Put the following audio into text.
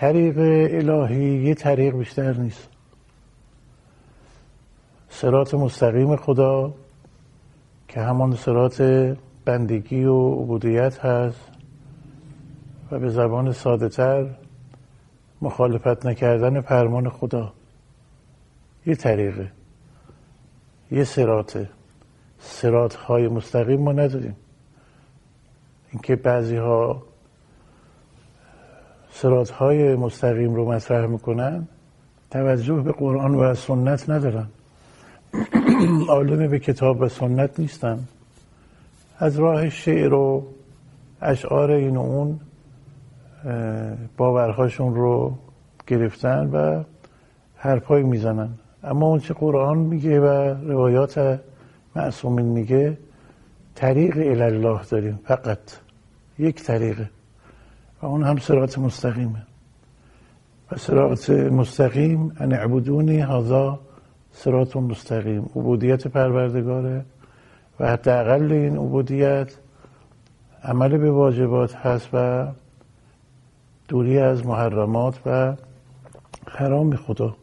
طریق الهی یه طریق بیشتر نیست. سرات مستقیم خدا که همان سرات بندگی و عبودیت هست و به زبان ساده تر مخالفت نکردن فرمان خدا. یه طریقه یه سراته سرات های مستقیم ما نداریم. اینکه بعضی ها سرات های مستقیم رو مطرح می‌کنن توجه به قرآن و سنت ندارن. عالم به کتاب و سنت نیستن. از راه شعر و اشعار این و اون باورهاشون رو گرفتن و حرفایی می‌زنن. اما اون چه قرآن میگه و روایات معصومین میگه طریق الله داریم فقط یک طریقه. و اون هم سرات مستقیمه و سرات مستقیم ان اعبدونی هذا سرات مستقیم. عبودیت پروردگاره. و حداقل این عبودیت عمل به واجبات هست و دوری از محرمات و حرام خدا.